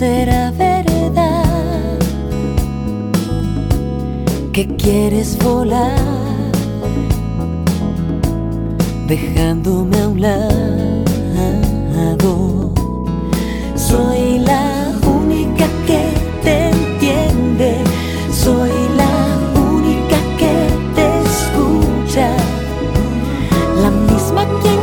será verdad. Que quieres volar, dejándome a un lado. Soy la única que te entiende, soy la única que te escucha, la misma quien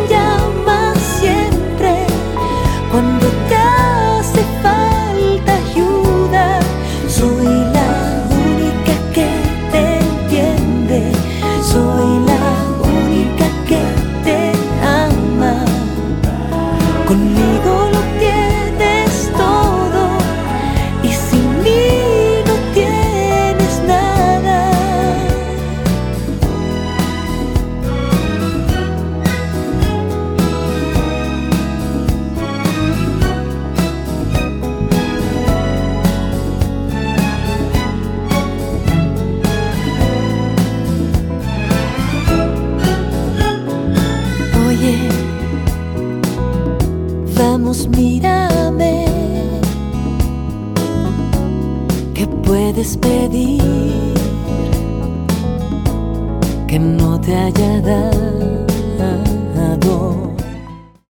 vamos, mírame. ¿Qué puedes pedir que no te haya dado?